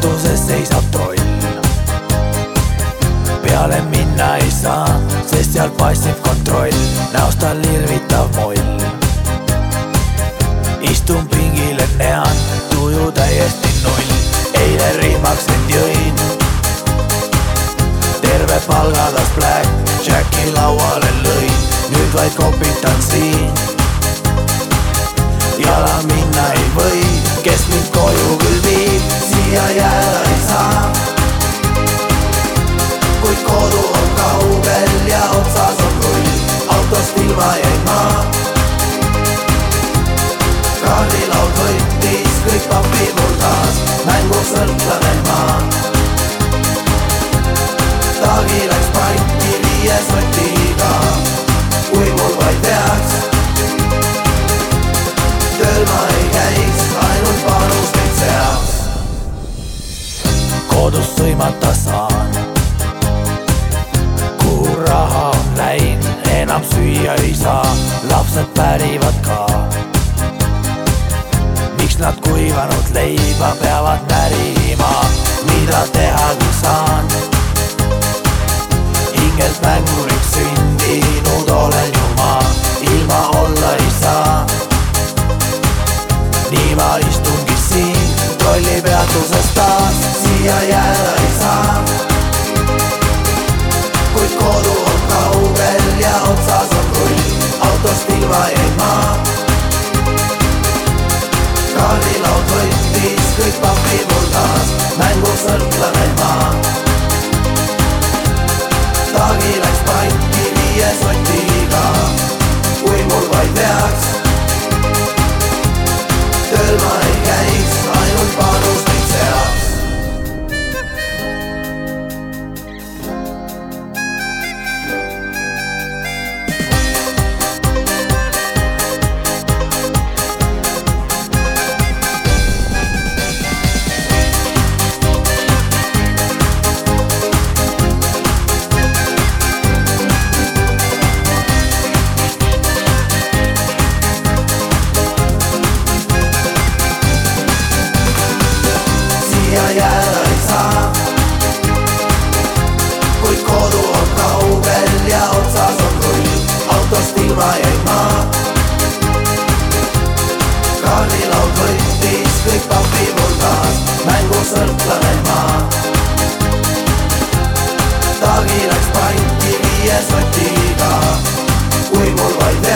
peatuses seisab troll. peale minna ei saa, sest seal paistab kontroll, näost tal irvitav moll. istun pingil, et näen tuju täiesti null, eile rihmaks end jõin. terve palgatas Black Jacki lauale lõin, nüüd vaid kopitan siin. jala minna ei või, kes mind koju küll viib, autost ilma jäin ma. kaardilaud võttis kõik papid mul taas, mängusõltlane ma. tagi läks panti viie sotiga, kui mul vaid peaks tööl ma ei käiks, ainult panuseid seaks. kodus sõimata saan. Enam süüa ei saa, lapsed pärivad ka. miks nad kuivanud leiba peavad närima, mida teha kas ilma jäid maa. kaardilaud võttis kõik pappi mul taas, mängus õrklane maa. tagi läks panti viie sotiga, kui mul vaid